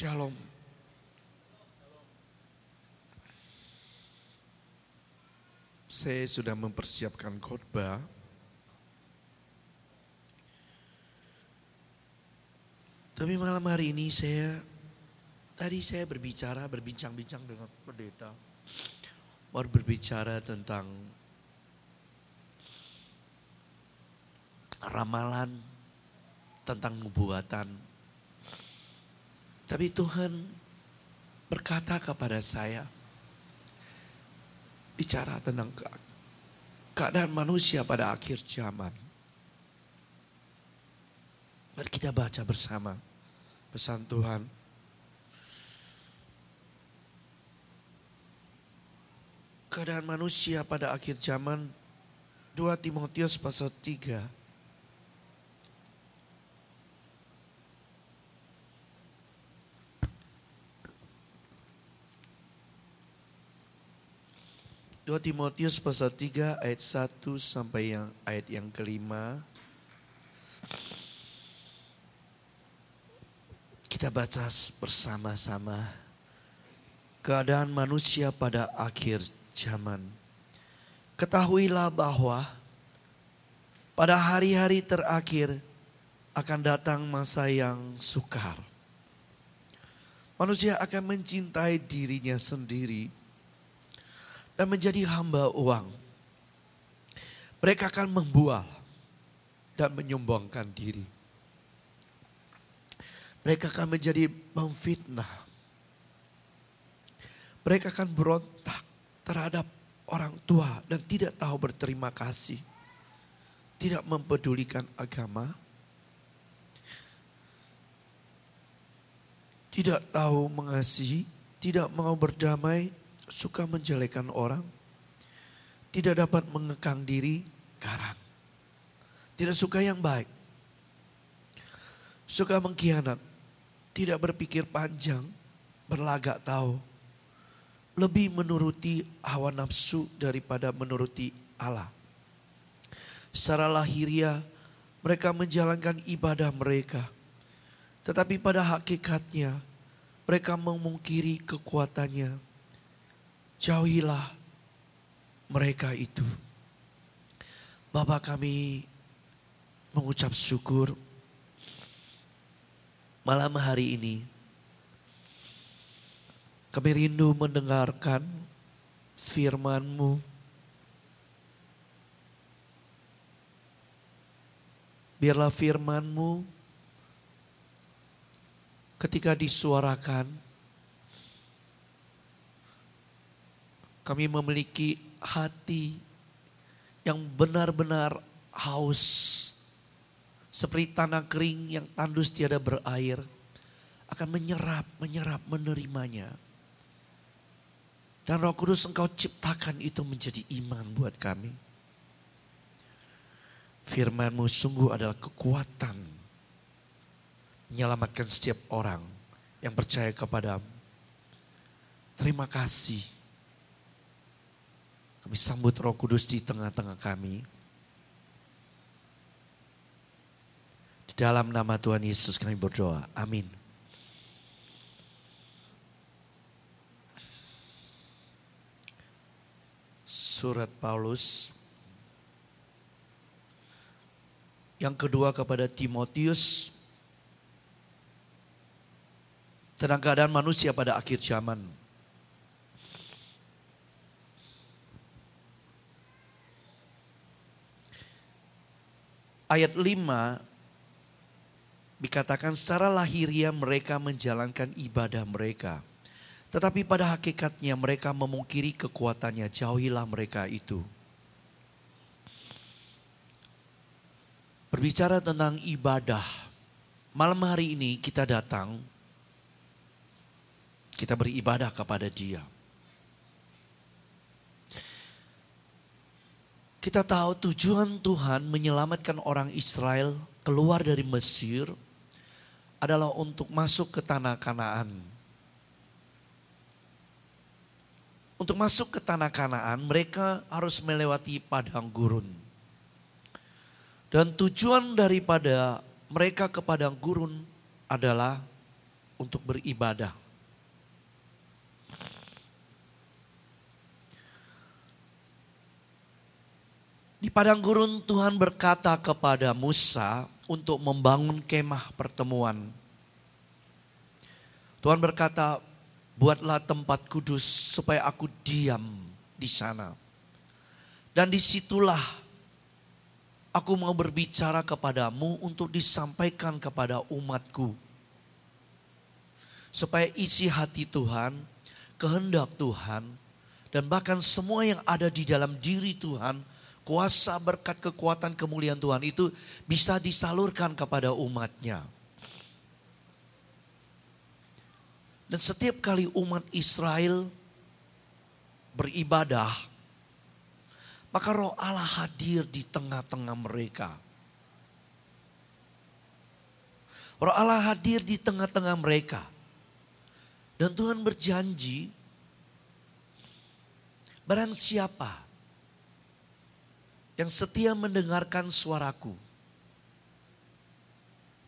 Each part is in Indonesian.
Shalom. Saya sudah mempersiapkan khotbah. Tapi malam hari ini saya tadi saya berbicara, berbincang-bincang dengan pendeta. Baru berbicara tentang ramalan tentang nubuatan. Tapi Tuhan berkata kepada saya, bicara tentang keadaan manusia pada akhir zaman. Mari kita baca bersama pesan Tuhan. Keadaan manusia pada akhir zaman 2 Timotius pasal 3 2 Timotius pasal 3 ayat 1 sampai yang ayat yang kelima. Kita baca bersama-sama keadaan manusia pada akhir zaman. Ketahuilah bahwa pada hari-hari terakhir akan datang masa yang sukar. Manusia akan mencintai dirinya sendiri dan menjadi hamba uang. Mereka akan membual dan menyombongkan diri. Mereka akan menjadi memfitnah. Mereka akan berontak terhadap orang tua dan tidak tahu berterima kasih. Tidak mempedulikan agama. Tidak tahu mengasihi, tidak mau berdamai, suka menjelekan orang, tidak dapat mengekang diri, garang. Tidak suka yang baik, suka mengkhianat, tidak berpikir panjang, berlagak tahu, lebih menuruti hawa nafsu daripada menuruti Allah. Secara lahiriah mereka menjalankan ibadah mereka, tetapi pada hakikatnya mereka memungkiri kekuatannya jauhilah mereka itu. Bapak kami mengucap syukur malam hari ini. Kami rindu mendengarkan firman-Mu. Biarlah firman-Mu ketika disuarakan Kami memiliki hati yang benar-benar haus. Seperti tanah kering yang tandus tiada berair. Akan menyerap, menyerap, menerimanya. Dan roh kudus engkau ciptakan itu menjadi iman buat kami. Firmanmu sungguh adalah kekuatan. Menyelamatkan setiap orang yang percaya kepadamu. Terima kasih kami sambut roh kudus di tengah-tengah kami. Di dalam nama Tuhan Yesus kami berdoa. Amin. Surat Paulus yang kedua kepada Timotius tentang keadaan manusia pada akhir zaman. Ayat 5 dikatakan secara lahiriah mereka menjalankan ibadah mereka. Tetapi pada hakikatnya mereka memungkiri kekuatannya, jauhilah mereka itu. Berbicara tentang ibadah, malam hari ini kita datang, kita beribadah kepada dia. Kita tahu tujuan Tuhan menyelamatkan orang Israel keluar dari Mesir adalah untuk masuk ke tanah Kanaan. Untuk masuk ke tanah Kanaan, mereka harus melewati padang gurun. Dan tujuan daripada mereka ke padang gurun adalah untuk beribadah. Di padang gurun Tuhan berkata kepada Musa untuk membangun kemah pertemuan. Tuhan berkata, buatlah tempat kudus supaya aku diam di sana. Dan di situlah aku mau berbicara kepadamu untuk disampaikan kepada umatku. Supaya isi hati Tuhan, kehendak Tuhan, dan bahkan semua yang ada di dalam diri Tuhan kuasa berkat kekuatan kemuliaan Tuhan itu bisa disalurkan kepada umatnya. Dan setiap kali umat Israel beribadah, maka roh Allah hadir di tengah-tengah mereka. Roh Allah hadir di tengah-tengah mereka. Dan Tuhan berjanji, barang siapa yang setia mendengarkan suaraku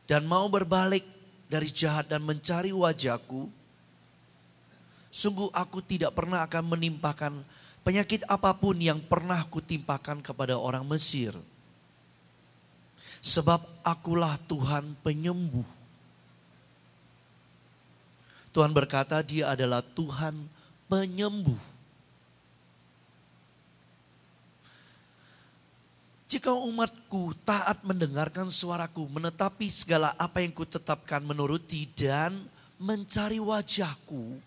dan mau berbalik dari jahat dan mencari wajahku, sungguh aku tidak pernah akan menimpakan penyakit apa pun yang pernah kutimpakan kepada orang Mesir. Sebab akulah Tuhan penyembuh. Tuhan berkata dia adalah Tuhan penyembuh. Jika umatku taat mendengarkan suaraku, menetapi segala apa yang kutetapkan menuruti dan mencari wajahku.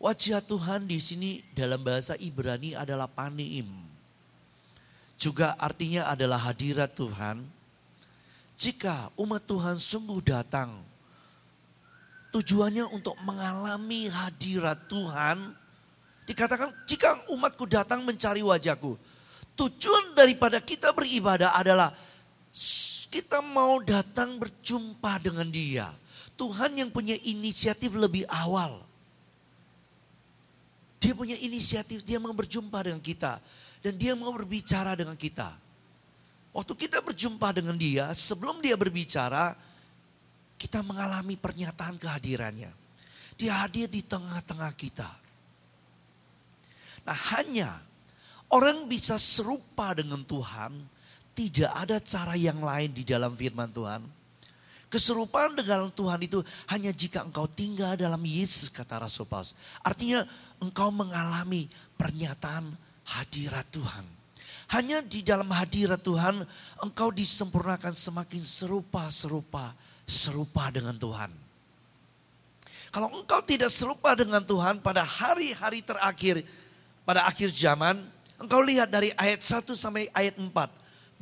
Wajah Tuhan di sini dalam bahasa Ibrani adalah paniim. Juga artinya adalah hadirat Tuhan. Jika umat Tuhan sungguh datang, tujuannya untuk mengalami hadirat Tuhan, dikatakan jika umatku datang mencari wajahku, Tujuan daripada kita beribadah adalah kita mau datang berjumpa dengan dia. Tuhan yang punya inisiatif lebih awal. Dia punya inisiatif, dia mau berjumpa dengan kita. Dan dia mau berbicara dengan kita. Waktu kita berjumpa dengan dia, sebelum dia berbicara, kita mengalami pernyataan kehadirannya. Dia hadir di tengah-tengah kita. Nah hanya Orang bisa serupa dengan Tuhan, tidak ada cara yang lain di dalam firman Tuhan. Keserupaan dengan Tuhan itu hanya jika engkau tinggal dalam Yesus kata Rasul Paulus. Artinya engkau mengalami pernyataan hadirat Tuhan. Hanya di dalam hadirat Tuhan engkau disempurnakan semakin serupa, serupa, serupa dengan Tuhan. Kalau engkau tidak serupa dengan Tuhan pada hari-hari terakhir, pada akhir zaman, Engkau lihat dari ayat 1 sampai ayat 4.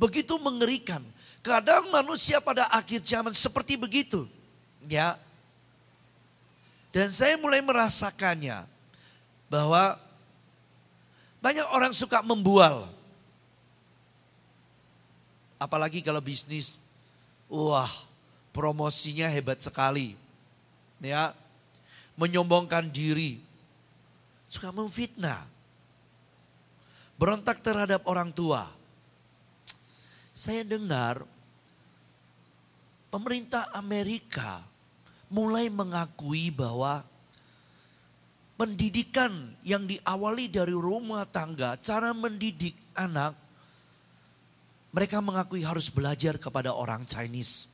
Begitu mengerikan. Kadang manusia pada akhir zaman seperti begitu. Ya. Dan saya mulai merasakannya. Bahwa banyak orang suka membual. Apalagi kalau bisnis. Wah promosinya hebat sekali. Ya. Menyombongkan diri. Suka memfitnah berontak terhadap orang tua. Saya dengar pemerintah Amerika mulai mengakui bahwa pendidikan yang diawali dari rumah tangga, cara mendidik anak, mereka mengakui harus belajar kepada orang Chinese.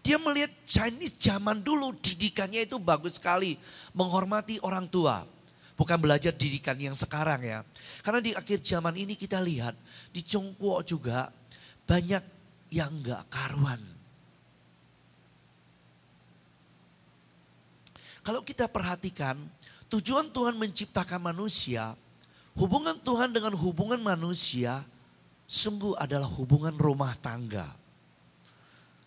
Dia melihat Chinese zaman dulu didikannya itu bagus sekali, menghormati orang tua. Bukan belajar didikan yang sekarang ya. Karena di akhir zaman ini kita lihat di Congkuo juga banyak yang enggak karuan. Kalau kita perhatikan tujuan Tuhan menciptakan manusia, hubungan Tuhan dengan hubungan manusia sungguh adalah hubungan rumah tangga.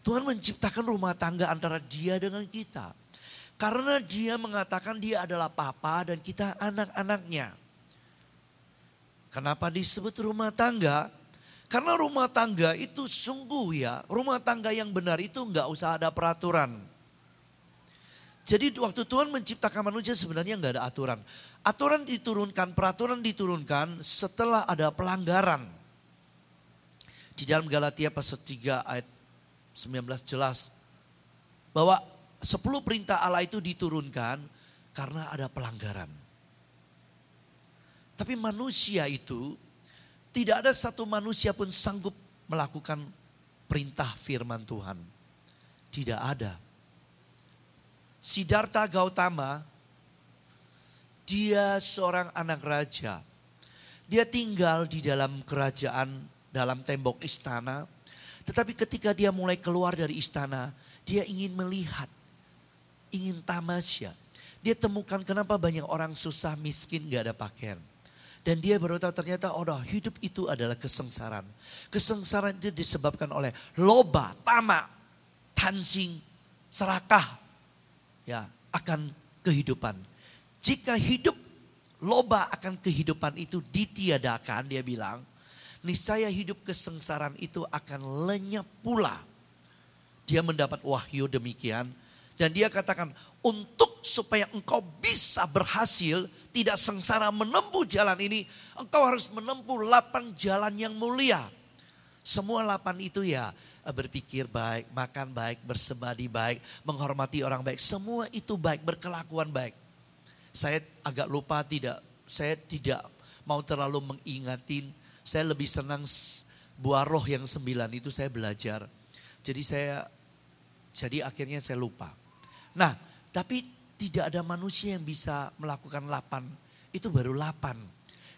Tuhan menciptakan rumah tangga antara dia dengan kita. Karena dia mengatakan dia adalah papa dan kita anak-anaknya. Kenapa disebut rumah tangga? Karena rumah tangga itu sungguh ya, rumah tangga yang benar itu nggak usah ada peraturan. Jadi waktu Tuhan menciptakan manusia sebenarnya nggak ada aturan. Aturan diturunkan, peraturan diturunkan setelah ada pelanggaran. Di dalam Galatia pasal 3 ayat 19 jelas bahwa sepuluh perintah Allah itu diturunkan karena ada pelanggaran. Tapi manusia itu tidak ada satu manusia pun sanggup melakukan perintah firman Tuhan. Tidak ada. Siddhartha Gautama, dia seorang anak raja. Dia tinggal di dalam kerajaan, dalam tembok istana. Tetapi ketika dia mulai keluar dari istana, dia ingin melihat, ingin tamasya. Dia temukan kenapa banyak orang susah, miskin, gak ada pakaian. Dan dia baru tahu ternyata oh hidup itu adalah kesengsaraan. Kesengsaraan itu disebabkan oleh loba, tamak, tansing, serakah ya akan kehidupan. Jika hidup loba akan kehidupan itu ditiadakan, dia bilang, niscaya hidup kesengsaraan itu akan lenyap pula. Dia mendapat wahyu demikian dan dia katakan, untuk supaya engkau bisa berhasil, tidak sengsara menempuh jalan ini, engkau harus menempuh lapan jalan yang mulia. Semua lapan itu ya eh, berpikir baik, makan baik, bersebadi baik, menghormati orang baik. Semua itu baik, berkelakuan baik. Saya agak lupa tidak, saya tidak mau terlalu mengingatin. Saya lebih senang buah roh yang sembilan itu saya belajar. Jadi saya, jadi akhirnya saya lupa. Nah, tapi tidak ada manusia yang bisa melakukan lapan. Itu baru lapan.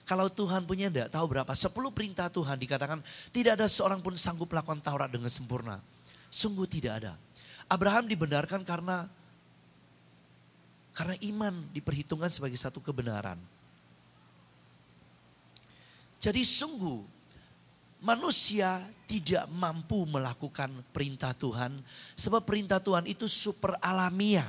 Kalau Tuhan punya tidak tahu berapa. Sepuluh perintah Tuhan dikatakan tidak ada seorang pun sanggup melakukan Taurat dengan sempurna. Sungguh tidak ada. Abraham dibenarkan karena karena iman diperhitungkan sebagai satu kebenaran. Jadi sungguh manusia tidak mampu melakukan perintah Tuhan. Sebab perintah Tuhan itu super alamiah.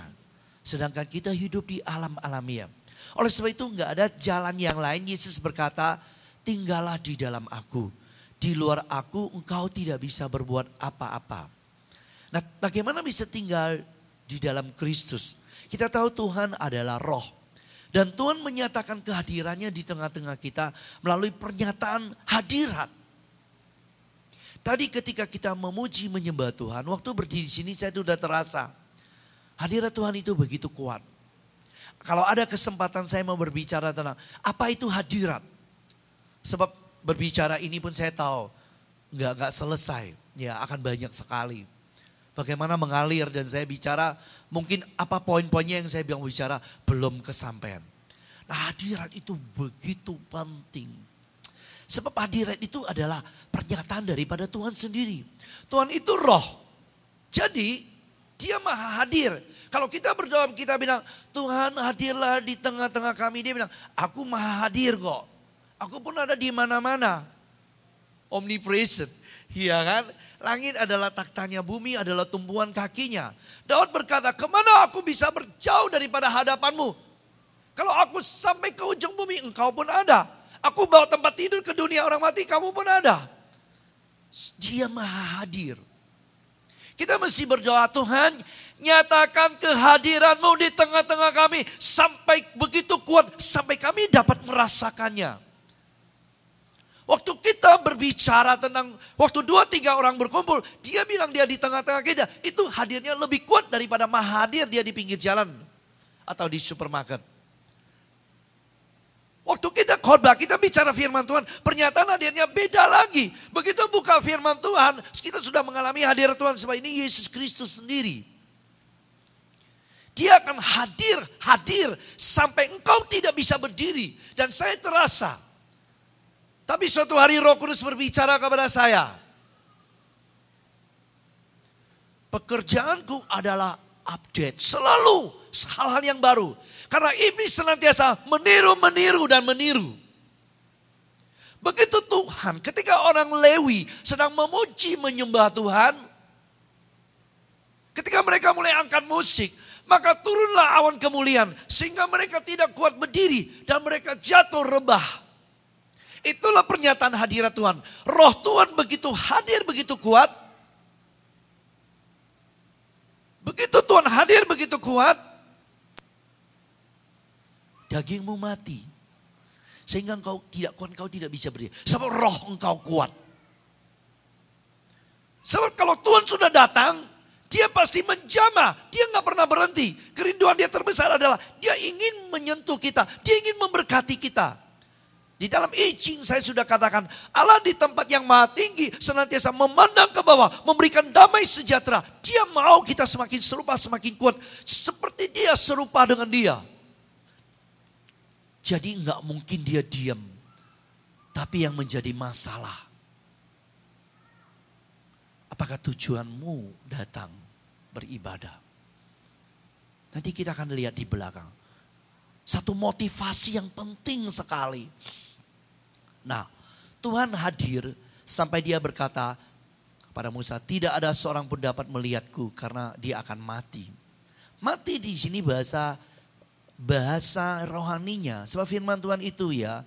Sedangkan kita hidup di alam alamiah. Oleh sebab itu nggak ada jalan yang lain. Yesus berkata, tinggallah di dalam aku. Di luar aku engkau tidak bisa berbuat apa-apa. Nah bagaimana bisa tinggal di dalam Kristus? Kita tahu Tuhan adalah roh. Dan Tuhan menyatakan kehadirannya di tengah-tengah kita melalui pernyataan hadirat. Tadi ketika kita memuji menyembah Tuhan, waktu berdiri di sini saya sudah terasa. Hadirat Tuhan itu begitu kuat. Kalau ada kesempatan saya mau berbicara tentang apa itu hadirat. Sebab berbicara ini pun saya tahu nggak nggak selesai, ya akan banyak sekali. Bagaimana mengalir dan saya bicara mungkin apa poin-poinnya yang saya bilang bicara belum kesampaian. Nah hadirat itu begitu penting. Sebab hadirat itu adalah pernyataan daripada Tuhan sendiri. Tuhan itu roh. Jadi dia maha hadir. Kalau kita berdoa kita bilang Tuhan hadirlah di tengah-tengah kami. Dia bilang aku maha hadir kok. Aku pun ada di mana-mana. Omnipresent. Iya kan? Langit adalah taktanya, bumi adalah tumbuhan kakinya. Daud berkata, ke mana aku bisa berjauh daripada hadapanmu? Kalau aku sampai ke ujung bumi, engkau pun ada. Aku bawa tempat tidur ke dunia orang mati, kamu pun ada. Dia maha hadir. Kita mesti berdoa Tuhan, nyatakan kehadiranmu di tengah-tengah kami sampai begitu kuat, sampai kami dapat merasakannya. Waktu kita berbicara tentang waktu dua tiga orang berkumpul, dia bilang dia di tengah-tengah kita, itu hadirnya lebih kuat daripada maha hadir dia di pinggir jalan atau di supermarket. Waktu kita khotbah, kita bicara firman Tuhan, pernyataan hadirnya beda lagi. Begitu buka firman Tuhan, kita sudah mengalami hadir Tuhan sebab ini Yesus Kristus sendiri. Dia akan hadir, hadir sampai engkau tidak bisa berdiri. Dan saya terasa. Tapi suatu hari roh kudus berbicara kepada saya. Pekerjaanku adalah update. Selalu hal-hal yang baru. Karena iblis senantiasa meniru, meniru, dan meniru. Begitu Tuhan, ketika orang Lewi sedang memuji menyembah Tuhan, ketika mereka mulai angkat musik, maka turunlah awan kemuliaan sehingga mereka tidak kuat berdiri dan mereka jatuh rebah. Itulah pernyataan hadirat Tuhan. Roh Tuhan begitu hadir, begitu kuat. Begitu Tuhan hadir, begitu kuat dagingmu mati. Sehingga engkau tidak kuat, engkau tidak bisa berdiri. Sebab roh engkau kuat. Sebab kalau Tuhan sudah datang, Dia pasti menjamah. Dia nggak pernah berhenti. Kerinduan dia terbesar adalah dia ingin menyentuh kita. Dia ingin memberkati kita. Di dalam ijing saya sudah katakan, Allah di tempat yang maha tinggi senantiasa memandang ke bawah, memberikan damai sejahtera. Dia mau kita semakin serupa, semakin kuat. Seperti dia serupa dengan dia. Jadi nggak mungkin dia diam. Tapi yang menjadi masalah. Apakah tujuanmu datang beribadah? Nanti kita akan lihat di belakang. Satu motivasi yang penting sekali Nah, Tuhan hadir sampai dia berkata kepada Musa, tidak ada seorang pun dapat melihatku karena dia akan mati. Mati di sini bahasa bahasa rohaninya. Sebab firman Tuhan itu ya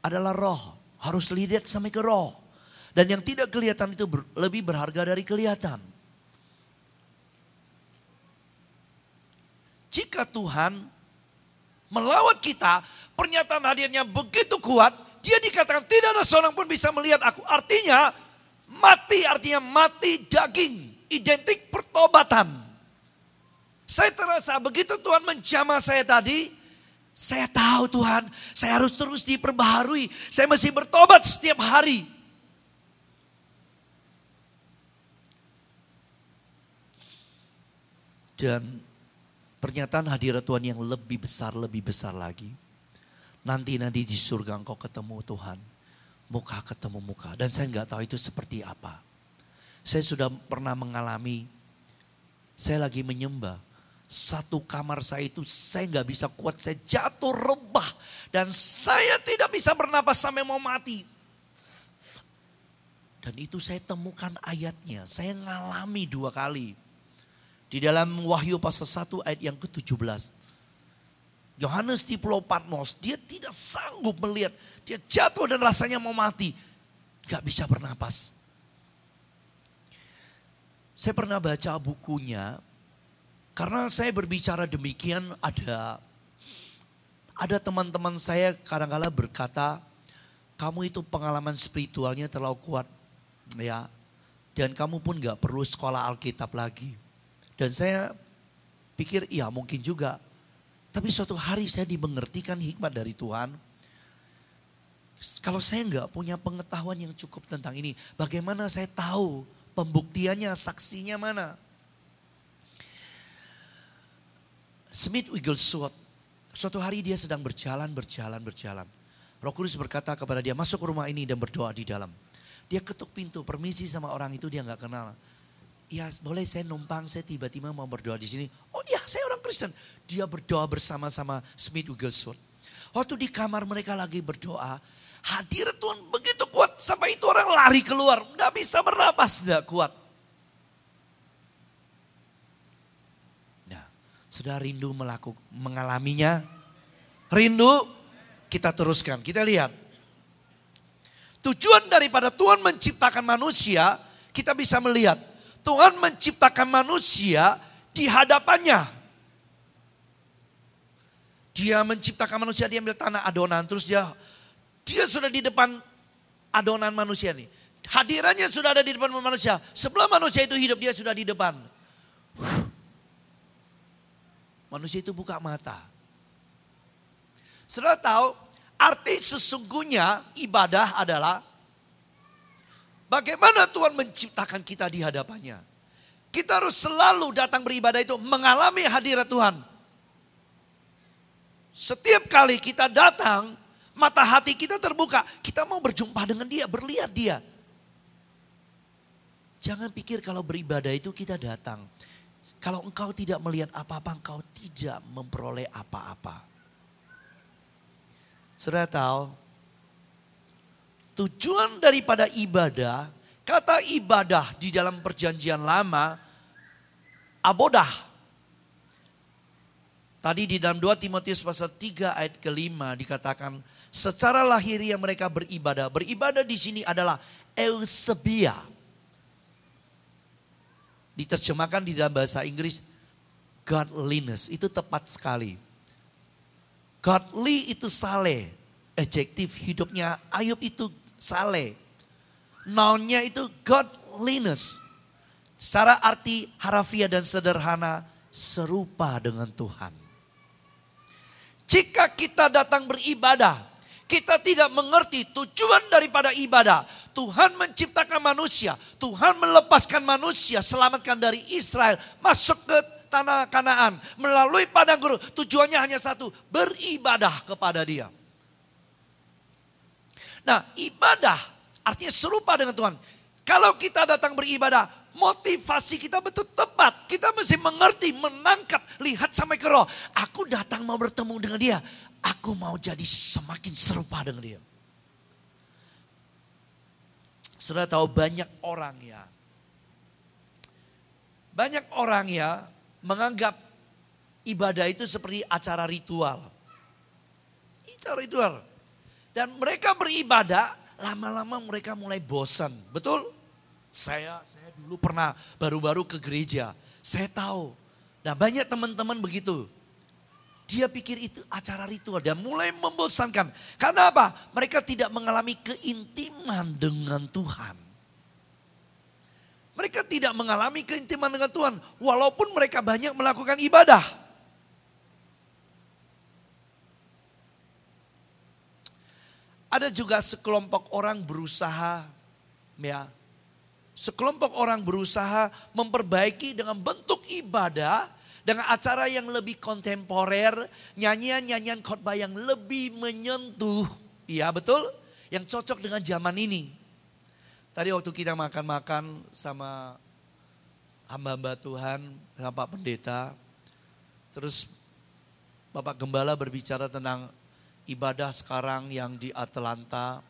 adalah roh. Harus lihat sampai ke roh. Dan yang tidak kelihatan itu ber, lebih berharga dari kelihatan. Jika Tuhan melawat kita, pernyataan hadirnya begitu kuat, dia dikatakan tidak ada seorang pun bisa melihat aku. Artinya mati artinya mati daging. Identik pertobatan. Saya terasa begitu Tuhan menjamah saya tadi. Saya tahu Tuhan, saya harus terus diperbaharui. Saya mesti bertobat setiap hari. Dan pernyataan hadirat Tuhan yang lebih besar, lebih besar lagi Nanti-nanti di surga engkau ketemu Tuhan. Muka ketemu muka. Dan saya nggak tahu itu seperti apa. Saya sudah pernah mengalami, saya lagi menyembah. Satu kamar saya itu saya nggak bisa kuat, saya jatuh rebah. Dan saya tidak bisa bernapas sampai mau mati. Dan itu saya temukan ayatnya, saya ngalami dua kali. Di dalam Wahyu pasal 1 ayat yang ke-17. Yohanes di Pulau Patmos, dia tidak sanggup melihat. Dia jatuh dan rasanya mau mati. Gak bisa bernapas. Saya pernah baca bukunya, karena saya berbicara demikian ada ada teman-teman saya kadang-kala berkata, kamu itu pengalaman spiritualnya terlalu kuat. ya Dan kamu pun gak perlu sekolah Alkitab lagi. Dan saya pikir, iya mungkin juga. Tapi suatu hari saya dimengertikan hikmat dari Tuhan. Kalau saya nggak punya pengetahuan yang cukup tentang ini, bagaimana saya tahu pembuktiannya, saksinya mana? Smith Wigglesworth, suatu hari dia sedang berjalan, berjalan, berjalan. Roh Kudus berkata kepada dia, masuk ke rumah ini dan berdoa di dalam. Dia ketuk pintu, permisi sama orang itu dia nggak kenal ya boleh saya numpang, saya tiba-tiba mau berdoa di sini. Oh iya, saya orang Kristen. Dia berdoa bersama-sama Smith Wigglesworth. Waktu di kamar mereka lagi berdoa, hadir Tuhan begitu kuat sampai itu orang lari keluar. Nggak bisa bernapas, nggak kuat. Nah, sudah rindu melakukan mengalaminya? Rindu? Kita teruskan, kita lihat. Tujuan daripada Tuhan menciptakan manusia, kita bisa melihat Tuhan menciptakan manusia di hadapannya. Dia menciptakan manusia, dia ambil tanah adonan, terus dia dia sudah di depan adonan manusia nih. Hadirannya sudah ada di depan manusia. Sebelum manusia itu hidup, dia sudah di depan. Manusia itu buka mata. Sudah tahu, arti sesungguhnya ibadah adalah Bagaimana Tuhan menciptakan kita di hadapannya? Kita harus selalu datang beribadah itu mengalami hadirat Tuhan. Setiap kali kita datang, mata hati kita terbuka. Kita mau berjumpa dengan dia, berlihat dia. Jangan pikir kalau beribadah itu kita datang. Kalau engkau tidak melihat apa-apa, engkau tidak memperoleh apa-apa. Sudah tahu, Tujuan daripada ibadah, kata ibadah di dalam perjanjian lama, abodah. Tadi di dalam 2 Timotius pasal 3 ayat kelima dikatakan, secara lahiriah mereka beribadah. Beribadah di sini adalah eusebia. Diterjemahkan di dalam bahasa Inggris, godliness. Itu tepat sekali. Godly itu saleh. Adjektif hidupnya Ayub itu Saleh. Nounnya itu godliness. Secara arti harafiah dan sederhana, serupa dengan Tuhan. Jika kita datang beribadah, kita tidak mengerti tujuan daripada ibadah. Tuhan menciptakan manusia, Tuhan melepaskan manusia, selamatkan dari Israel, masuk ke tanah Kanaan melalui padang gurun. Tujuannya hanya satu, beribadah kepada Dia. Nah, ibadah artinya serupa dengan Tuhan. Kalau kita datang beribadah, motivasi kita betul tepat. Kita mesti mengerti, menangkap, lihat sampai ke roh. Aku datang mau bertemu dengan dia. Aku mau jadi semakin serupa dengan dia. Sudah tahu banyak orang ya. Banyak orang ya menganggap ibadah itu seperti acara ritual. Acara ritual. Dan mereka beribadah, lama-lama mereka mulai bosan. Betul? Saya saya dulu pernah baru-baru ke gereja. Saya tahu. Nah banyak teman-teman begitu. Dia pikir itu acara ritual dan mulai membosankan. Karena apa? Mereka tidak mengalami keintiman dengan Tuhan. Mereka tidak mengalami keintiman dengan Tuhan. Walaupun mereka banyak melakukan ibadah. Ada juga sekelompok orang berusaha ya. Sekelompok orang berusaha memperbaiki dengan bentuk ibadah dengan acara yang lebih kontemporer, nyanyian-nyanyian khotbah yang lebih menyentuh. Iya betul? Yang cocok dengan zaman ini. Tadi waktu kita makan-makan sama hamba-hamba Tuhan, sama Pak Pendeta, terus Bapak Gembala berbicara tentang ibadah sekarang yang di Atlanta.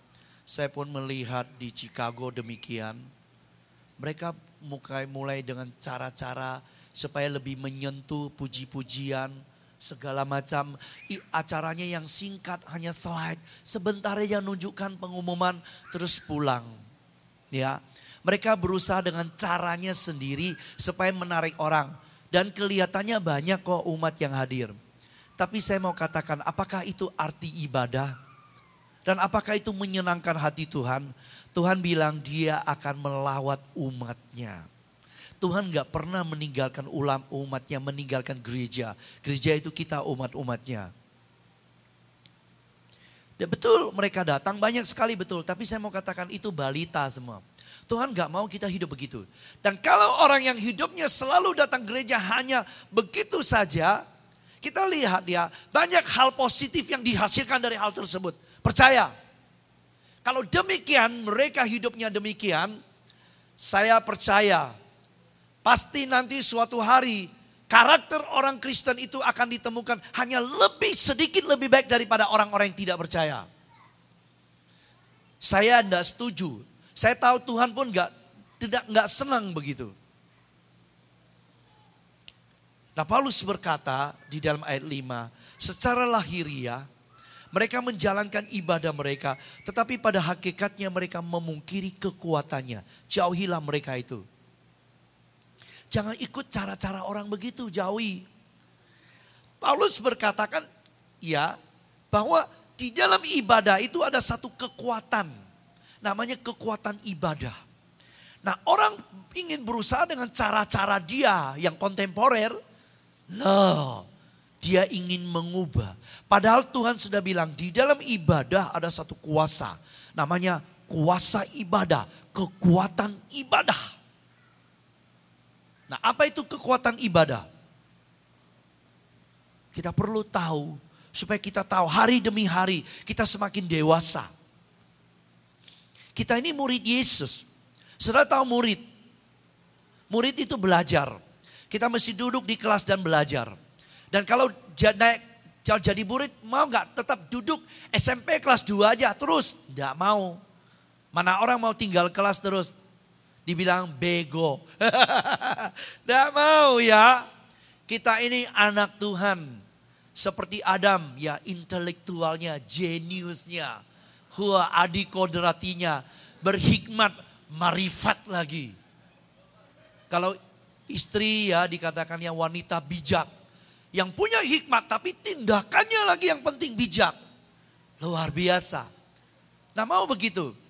Saya pun melihat di Chicago demikian. Mereka mulai mulai dengan cara-cara supaya lebih menyentuh puji-pujian, segala macam acaranya yang singkat hanya slide, sebentar aja nunjukkan pengumuman terus pulang. Ya. Mereka berusaha dengan caranya sendiri supaya menarik orang. Dan kelihatannya banyak kok umat yang hadir. Tapi saya mau katakan apakah itu arti ibadah? Dan apakah itu menyenangkan hati Tuhan? Tuhan bilang dia akan melawat umatnya. Tuhan gak pernah meninggalkan ulam umatnya, meninggalkan gereja. Gereja itu kita umat-umatnya. Ya betul mereka datang banyak sekali betul. Tapi saya mau katakan itu balita semua. Tuhan gak mau kita hidup begitu. Dan kalau orang yang hidupnya selalu datang gereja hanya begitu saja. Kita lihat ya banyak hal positif yang dihasilkan dari hal tersebut. Percaya. Kalau demikian mereka hidupnya demikian. Saya percaya. Pasti nanti suatu hari karakter orang Kristen itu akan ditemukan hanya lebih sedikit lebih baik daripada orang-orang yang tidak percaya. Saya tidak setuju. Saya tahu Tuhan pun nggak tidak nggak senang begitu. Nah Paulus berkata di dalam ayat 5, secara lahiriah mereka menjalankan ibadah mereka, tetapi pada hakikatnya mereka memungkiri kekuatannya. Jauhilah mereka itu. Jangan ikut cara-cara orang begitu, jauhi. Paulus berkatakan, ya, bahwa di dalam ibadah itu ada satu kekuatan. Namanya kekuatan ibadah. Nah orang ingin berusaha dengan cara-cara dia yang kontemporer. No, dia ingin mengubah. Padahal Tuhan sudah bilang di dalam ibadah ada satu kuasa. Namanya kuasa ibadah, kekuatan ibadah. Nah, apa itu kekuatan ibadah? Kita perlu tahu supaya kita tahu hari demi hari kita semakin dewasa. Kita ini murid Yesus. Sudah tahu murid. Murid itu belajar. Kita mesti duduk di kelas dan belajar. Dan kalau naik jadi murid mau nggak tetap duduk SMP kelas 2 aja terus? Nggak mau. Mana orang mau tinggal kelas terus? Dibilang bego. Tidak mau ya. Kita ini anak Tuhan. Seperti Adam ya intelektualnya, jeniusnya. Hua adi kodratinya. Berhikmat, marifat lagi. Kalau istri ya dikatakannya wanita bijak. Yang punya hikmat tapi tindakannya lagi yang penting bijak. Luar biasa. Nah mau begitu.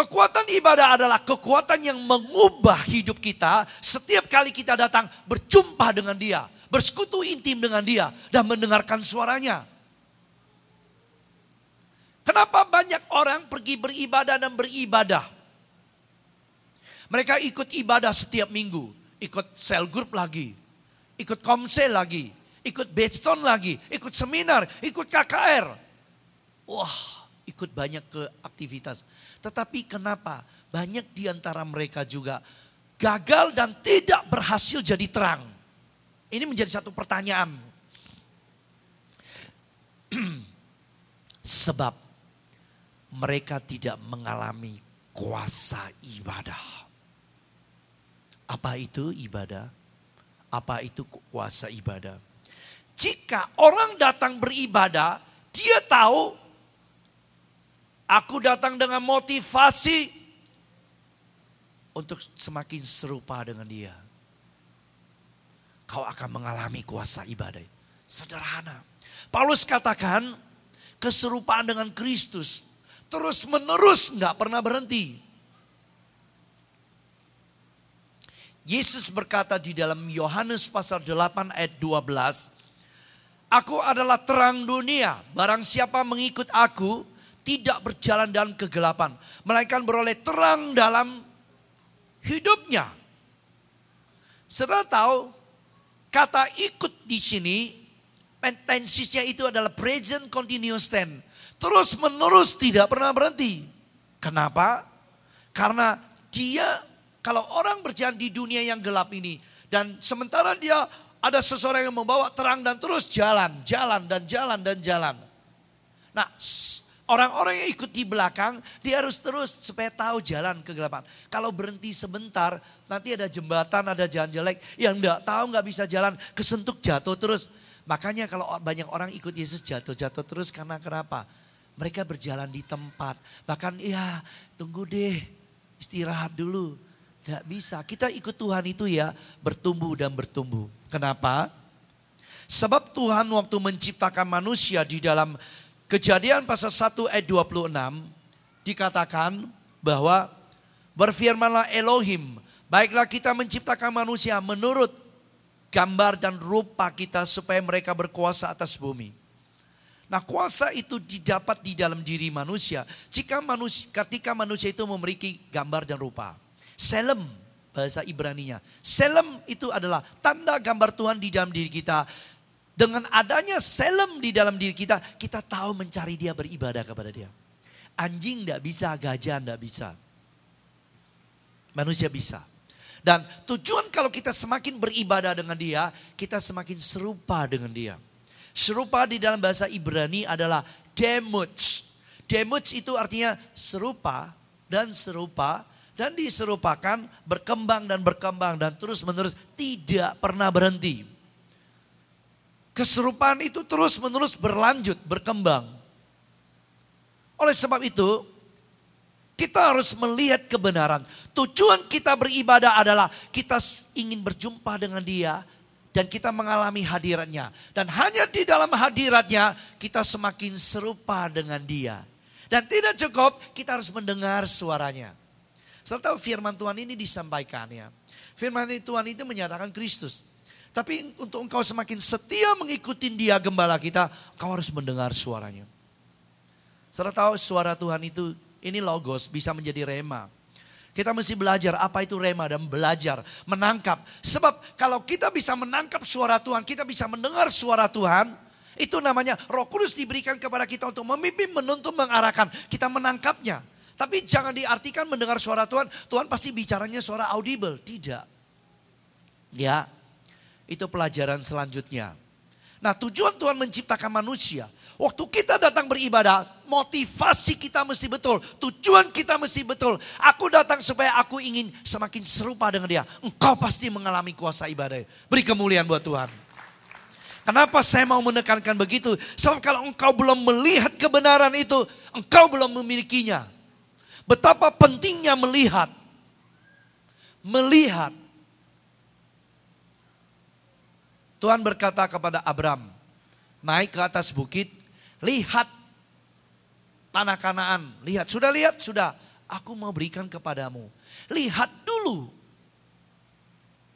Kekuatan ibadah adalah kekuatan yang mengubah hidup kita setiap kali kita datang berjumpa dengan dia, bersekutu intim dengan dia dan mendengarkan suaranya. Kenapa banyak orang pergi beribadah dan beribadah? Mereka ikut ibadah setiap minggu, ikut sel group lagi, ikut komsel lagi, ikut bedstone lagi, ikut seminar, ikut KKR. Wah, ikut banyak ke aktivitas. Tetapi kenapa banyak di antara mereka juga gagal dan tidak berhasil jadi terang? Ini menjadi satu pertanyaan. Sebab mereka tidak mengalami kuasa ibadah. Apa itu ibadah? Apa itu kuasa ibadah? Jika orang datang beribadah, dia tahu Aku datang dengan motivasi untuk semakin serupa dengan dia. Kau akan mengalami kuasa ibadah. Sederhana. Paulus katakan keserupaan dengan Kristus terus menerus nggak pernah berhenti. Yesus berkata di dalam Yohanes pasal 8 ayat 12, Aku adalah terang dunia, barang siapa mengikut aku, tidak berjalan dalam kegelapan, melainkan beroleh terang dalam hidupnya. Saudara tahu, kata ikut di sini, tensisnya itu adalah present continuous tense. Terus menerus tidak pernah berhenti. Kenapa? Karena dia, kalau orang berjalan di dunia yang gelap ini, dan sementara dia ada seseorang yang membawa terang dan terus jalan, jalan dan jalan dan jalan. Nah, Orang-orang yang ikut di belakang, dia harus terus supaya tahu jalan kegelapan. Kalau berhenti sebentar, nanti ada jembatan, ada jalan jelek. Yang enggak tahu nggak bisa jalan, kesentuk jatuh terus. Makanya kalau banyak orang ikut Yesus jatuh-jatuh terus karena kenapa? Mereka berjalan di tempat. Bahkan ya tunggu deh, istirahat dulu. Tidak bisa. Kita ikut Tuhan itu ya bertumbuh dan bertumbuh. Kenapa? Sebab Tuhan waktu menciptakan manusia di dalam Kejadian pasal 1 ayat 26 dikatakan bahwa berfirmanlah Elohim, baiklah kita menciptakan manusia menurut gambar dan rupa kita supaya mereka berkuasa atas bumi. Nah kuasa itu didapat di dalam diri manusia jika manusia, ketika manusia itu memiliki gambar dan rupa. Selem bahasa Ibraninya. Selem itu adalah tanda gambar Tuhan di dalam diri kita dengan adanya selem di dalam diri kita, kita tahu mencari dia beribadah kepada dia. Anjing tidak bisa, gajah tidak bisa. Manusia bisa. Dan tujuan kalau kita semakin beribadah dengan dia, kita semakin serupa dengan dia. Serupa di dalam bahasa Ibrani adalah demuts. Demuts itu artinya serupa dan serupa dan diserupakan berkembang dan berkembang dan terus menerus tidak pernah berhenti. Keserupaan itu terus menerus berlanjut, berkembang. Oleh sebab itu, kita harus melihat kebenaran. Tujuan kita beribadah adalah kita ingin berjumpa dengan dia dan kita mengalami hadiratnya. Dan hanya di dalam hadiratnya kita semakin serupa dengan dia. Dan tidak cukup, kita harus mendengar suaranya. Serta firman Tuhan ini disampaikan ya. Firman Tuhan itu menyatakan Kristus. Tapi untuk engkau semakin setia mengikuti dia gembala kita, kau harus mendengar suaranya. Saudara tahu suara Tuhan itu, ini logos bisa menjadi rema. Kita mesti belajar apa itu rema dan belajar menangkap. Sebab kalau kita bisa menangkap suara Tuhan, kita bisa mendengar suara Tuhan, itu namanya roh kudus diberikan kepada kita untuk memimpin, menuntun, mengarahkan. Kita menangkapnya. Tapi jangan diartikan mendengar suara Tuhan, Tuhan pasti bicaranya suara audible. Tidak. Ya, itu pelajaran selanjutnya. Nah tujuan Tuhan menciptakan manusia. Waktu kita datang beribadah, motivasi kita mesti betul. Tujuan kita mesti betul. Aku datang supaya aku ingin semakin serupa dengan dia. Engkau pasti mengalami kuasa ibadah. Beri kemuliaan buat Tuhan. Kenapa saya mau menekankan begitu? Sebab kalau engkau belum melihat kebenaran itu, engkau belum memilikinya. Betapa pentingnya melihat. Melihat Tuhan berkata kepada Abram, naik ke atas bukit, lihat tanah kanaan. Lihat, sudah lihat? Sudah. aku mau berikan kepadamu. Lihat dulu.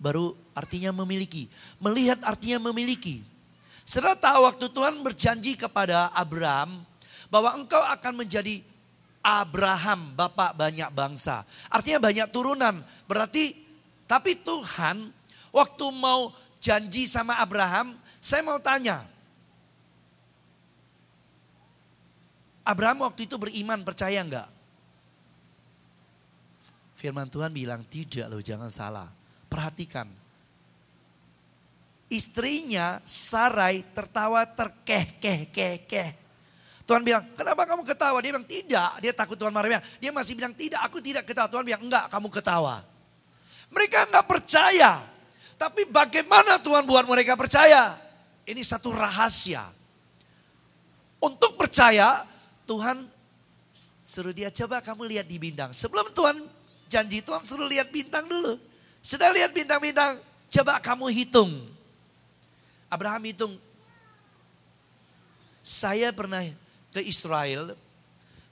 Baru artinya memiliki. Melihat artinya memiliki. Tahu waktu Tuhan berjanji kepada Abraham bahwa engkau akan menjadi Abraham, bapak banyak bangsa. Artinya banyak turunan. Berarti, tapi Tuhan waktu mau janji sama Abraham, saya mau tanya. Abraham waktu itu beriman, percaya enggak? Firman Tuhan bilang, tidak loh jangan salah. Perhatikan. Istrinya Sarai tertawa terkeh-keh-keh-keh. Tuhan bilang, kenapa kamu ketawa? Dia bilang, tidak. Dia takut Tuhan marah. Dia masih bilang, tidak, aku tidak ketawa. Tuhan bilang, enggak, kamu ketawa. Mereka enggak percaya. Tapi bagaimana Tuhan buat mereka percaya? Ini satu rahasia. Untuk percaya, Tuhan suruh dia, coba kamu lihat di bintang. Sebelum Tuhan janji, Tuhan suruh lihat bintang dulu. Sudah lihat bintang-bintang, coba kamu hitung. Abraham hitung, saya pernah ke Israel,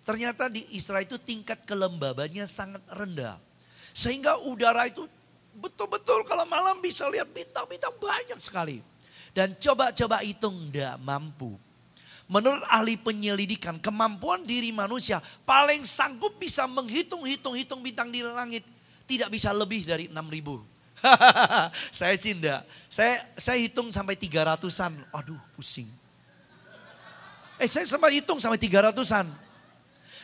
ternyata di Israel itu tingkat kelembabannya sangat rendah. Sehingga udara itu betul-betul kalau malam bisa lihat bintang-bintang banyak sekali. Dan coba-coba hitung tidak mampu. Menurut ahli penyelidikan, kemampuan diri manusia paling sanggup bisa menghitung-hitung-hitung bintang di langit. Tidak bisa lebih dari 6 ribu. saya enggak. Saya, saya hitung sampai 300-an. Aduh pusing. Eh saya sempat hitung sampai 300-an.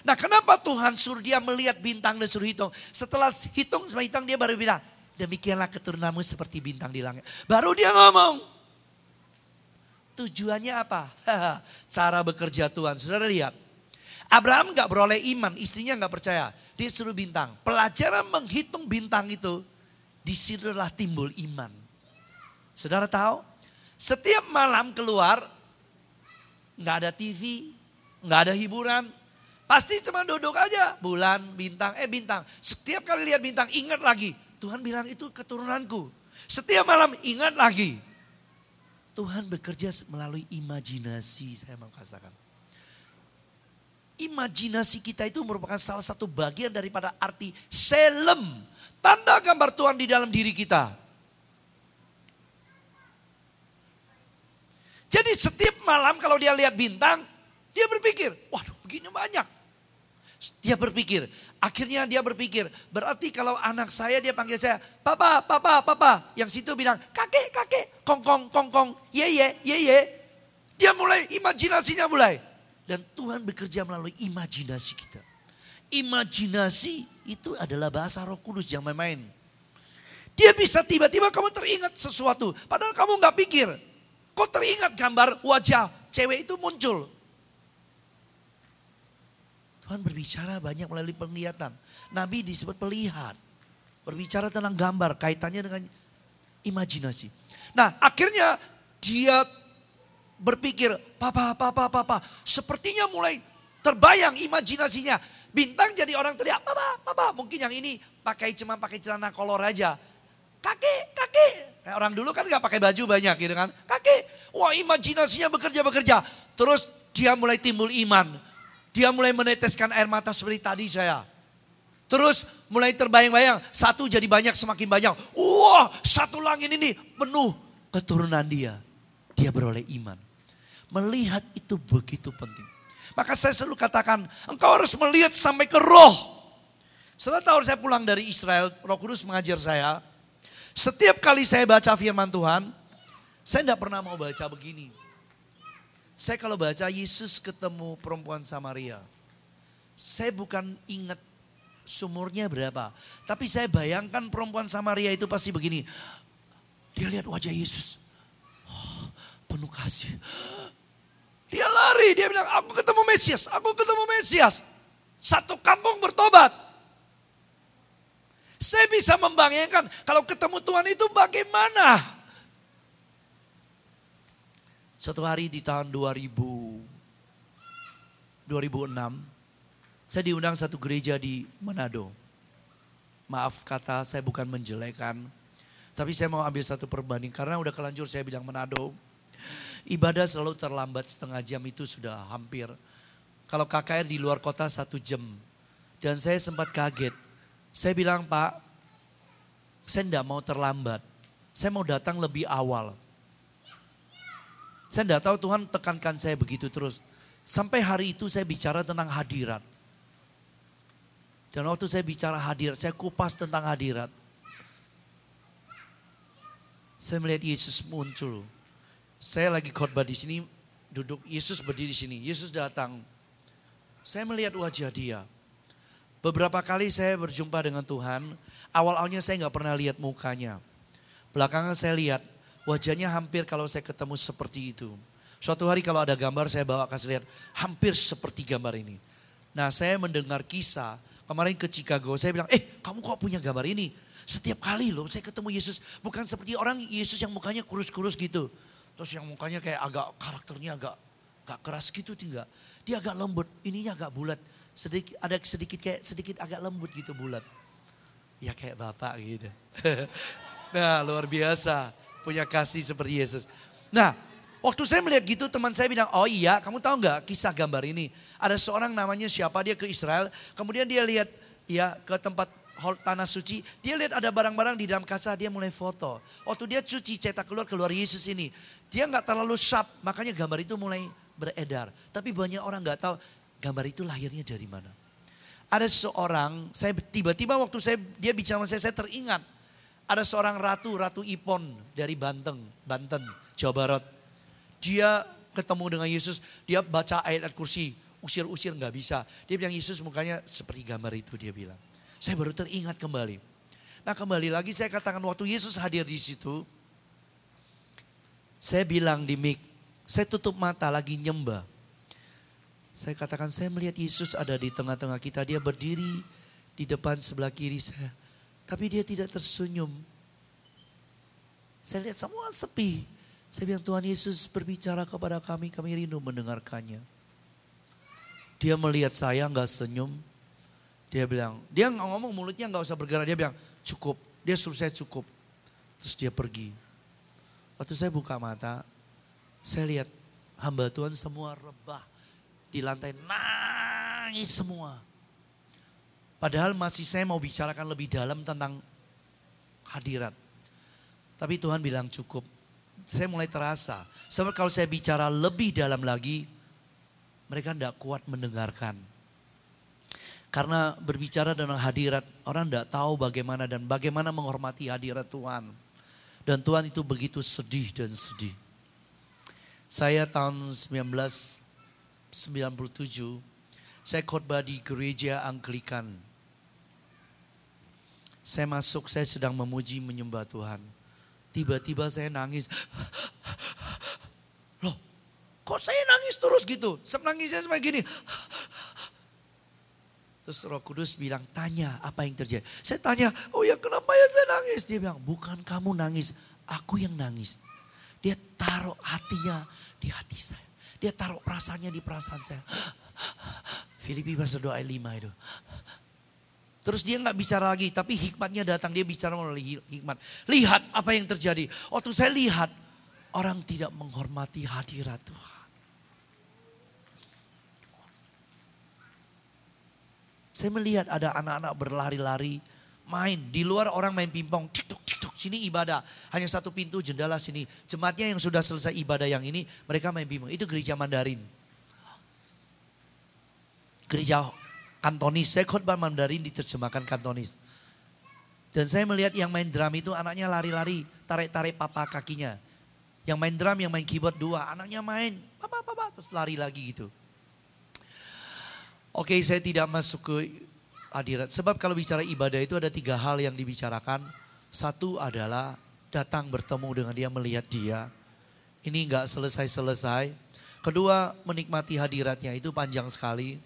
Nah kenapa Tuhan suruh dia melihat bintang dan suruh hitung. Setelah hitung sama hitung dia baru bilang. Demikianlah keturunanmu seperti bintang di langit. Baru dia ngomong. Tujuannya apa? Cara bekerja Tuhan. Saudara lihat. Abraham gak beroleh iman, istrinya gak percaya. Dia suruh bintang. Pelajaran menghitung bintang itu. Di situlah timbul iman. Saudara tahu? Setiap malam keluar nggak ada TV, nggak ada hiburan. Pasti cuma duduk aja, bulan, bintang, eh bintang. Setiap kali lihat bintang ingat lagi, Tuhan bilang itu keturunanku. Setiap malam ingat lagi. Tuhan bekerja melalui imajinasi, saya mau katakan. Imajinasi kita itu merupakan salah satu bagian daripada arti selem. Tanda gambar Tuhan di dalam diri kita. Jadi setiap malam kalau dia lihat bintang, dia berpikir, waduh begini banyak. Dia berpikir, akhirnya dia berpikir, berarti kalau anak saya dia panggil saya, papa, papa, papa. Yang situ bilang, kakek, kakek, kong, kong, kong, kong, ye, ye, ye, ye. Dia mulai, imajinasinya mulai. Dan Tuhan bekerja melalui imajinasi kita. Imajinasi itu adalah bahasa roh kudus yang main-main. Dia bisa tiba-tiba kamu teringat sesuatu. Padahal kamu nggak pikir. Kok teringat gambar wajah cewek itu muncul? Tuhan berbicara banyak melalui penglihatan. Nabi disebut pelihat. Berbicara tentang gambar, kaitannya dengan imajinasi. Nah akhirnya dia berpikir, papa, papa, papa. Sepertinya mulai terbayang imajinasinya. Bintang jadi orang teriak, papa, papa. Mungkin yang ini pakai cuma pakai celana kolor aja. Kakek, kakek. orang dulu kan gak pakai baju banyak gitu kan. Kakek, wah imajinasinya bekerja-bekerja. Terus dia mulai timbul iman. Dia mulai meneteskan air mata seperti tadi saya. Terus mulai terbayang-bayang, satu jadi banyak semakin banyak. Wah, satu langit ini penuh keturunan dia. Dia beroleh iman. Melihat itu begitu penting. Maka saya selalu katakan, engkau harus melihat sampai ke roh. Setelah tahun saya pulang dari Israel, Roh Kudus mengajar saya, setiap kali saya baca firman Tuhan, saya tidak pernah mau baca begini. Saya kalau baca Yesus ketemu perempuan Samaria, saya bukan ingat sumurnya berapa. Tapi saya bayangkan perempuan Samaria itu pasti begini. Dia lihat wajah Yesus. Oh, penuh kasih. Dia lari, dia bilang, aku ketemu Mesias, aku ketemu Mesias. Satu kampung bertobat. Saya bisa membayangkan kalau ketemu Tuhan itu bagaimana. Suatu hari di tahun 2000, 2006, saya diundang satu gereja di Manado. Maaf kata saya bukan menjelekan, tapi saya mau ambil satu perbanding karena udah kelanjur saya bilang Manado. Ibadah selalu terlambat setengah jam itu sudah hampir. Kalau KKR di luar kota satu jam. Dan saya sempat kaget. Saya bilang, Pak, saya tidak mau terlambat. Saya mau datang lebih awal. Saya tidak tahu Tuhan tekankan saya begitu terus. Sampai hari itu saya bicara tentang hadirat. Dan waktu saya bicara hadirat, saya kupas tentang hadirat. Saya melihat Yesus muncul. Saya lagi khotbah di sini, duduk Yesus berdiri di sini. Yesus datang. Saya melihat wajah dia. Beberapa kali saya berjumpa dengan Tuhan, awal-awalnya saya nggak pernah lihat mukanya. Belakangan saya lihat wajahnya hampir kalau saya ketemu seperti itu. Suatu hari kalau ada gambar saya bawa kasih lihat hampir seperti gambar ini. Nah saya mendengar kisah kemarin ke Chicago saya bilang eh kamu kok punya gambar ini? Setiap kali loh saya ketemu Yesus bukan seperti orang Yesus yang mukanya kurus-kurus gitu. Terus yang mukanya kayak agak karakternya agak agak keras gitu tinggal. Dia agak lembut, ininya agak bulat. Sedikit ada sedikit kayak sedikit agak lembut gitu bulat. Ya kayak bapak gitu. Nah luar biasa punya kasih seperti Yesus. Nah waktu saya melihat gitu teman saya bilang, oh iya kamu tahu nggak kisah gambar ini. Ada seorang namanya siapa dia ke Israel. Kemudian dia lihat ya ke tempat tanah suci. Dia lihat ada barang-barang di dalam kaca dia mulai foto. Waktu dia cuci cetak keluar keluar Yesus ini. Dia nggak terlalu sharp makanya gambar itu mulai beredar. Tapi banyak orang nggak tahu gambar itu lahirnya dari mana. Ada seorang, saya tiba-tiba waktu saya dia bicara sama saya, saya teringat ada seorang ratu, Ratu Ipon dari Banten, Banten, Jawa Barat. Dia ketemu dengan Yesus, dia baca ayat-ayat kursi, usir-usir nggak bisa. Dia bilang Yesus mukanya seperti gambar itu dia bilang. Saya baru teringat kembali. Nah kembali lagi saya katakan waktu Yesus hadir di situ, saya bilang di mik, saya tutup mata lagi nyembah. Saya katakan saya melihat Yesus ada di tengah-tengah kita, dia berdiri di depan sebelah kiri saya. Tapi dia tidak tersenyum. Saya lihat semua sepi. Saya bilang Tuhan Yesus berbicara kepada kami, kami rindu mendengarkannya. Dia melihat saya nggak senyum. Dia bilang, dia nggak ngomong mulutnya nggak usah bergerak. Dia bilang cukup. Dia suruh saya cukup. Terus dia pergi. Waktu saya buka mata, saya lihat hamba Tuhan semua rebah di lantai nangis semua. Padahal masih saya mau bicarakan lebih dalam tentang hadirat. Tapi Tuhan bilang cukup. Saya mulai terasa. Sebab kalau saya bicara lebih dalam lagi, mereka tidak kuat mendengarkan. Karena berbicara dengan hadirat, orang tidak tahu bagaimana dan bagaimana menghormati hadirat Tuhan. Dan Tuhan itu begitu sedih dan sedih. Saya tahun 1997, saya khotbah di gereja Anglikan saya masuk, saya sedang memuji menyembah Tuhan. Tiba-tiba saya nangis. Loh, kok saya nangis terus gitu? Nangisnya seperti gini. Terus roh kudus bilang, tanya apa yang terjadi. Saya tanya, oh ya kenapa ya saya nangis? Dia bilang, bukan kamu nangis, aku yang nangis. Dia taruh hatinya di hati saya. Dia taruh perasaannya di perasaan saya. Filipi pasal 2 ayat 5 itu. Terus dia nggak bicara lagi, tapi hikmatnya datang. Dia bicara melalui hikmat. Lihat apa yang terjadi. Waktu saya lihat, orang tidak menghormati hadirat Tuhan. Saya melihat ada anak-anak berlari-lari, main. Di luar orang main pingpong, tiktok, tiktok. Sini ibadah, hanya satu pintu jendela sini. Jemaatnya yang sudah selesai ibadah yang ini, mereka main pingpong. Itu gereja Mandarin. Gereja Kantonis. Saya khotbah Mandarin diterjemahkan Kantonis. Dan saya melihat yang main drum itu anaknya lari-lari, tarik-tarik papa kakinya. Yang main drum, yang main keyboard dua, anaknya main, papa, papa, terus lari lagi gitu. Oke, saya tidak masuk ke hadirat. Sebab kalau bicara ibadah itu ada tiga hal yang dibicarakan. Satu adalah datang bertemu dengan dia, melihat dia. Ini enggak selesai-selesai. Kedua, menikmati hadiratnya itu panjang sekali.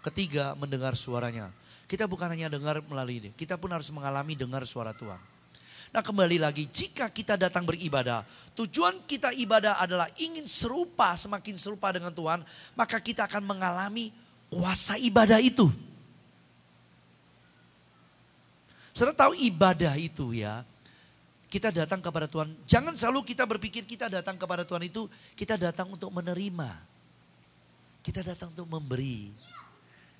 Ketiga, mendengar suaranya. Kita bukan hanya dengar melalui ini, kita pun harus mengalami dengar suara Tuhan. Nah kembali lagi, jika kita datang beribadah, tujuan kita ibadah adalah ingin serupa, semakin serupa dengan Tuhan, maka kita akan mengalami kuasa ibadah itu. Saudara tahu ibadah itu ya, kita datang kepada Tuhan. Jangan selalu kita berpikir kita datang kepada Tuhan itu, kita datang untuk menerima. Kita datang untuk memberi.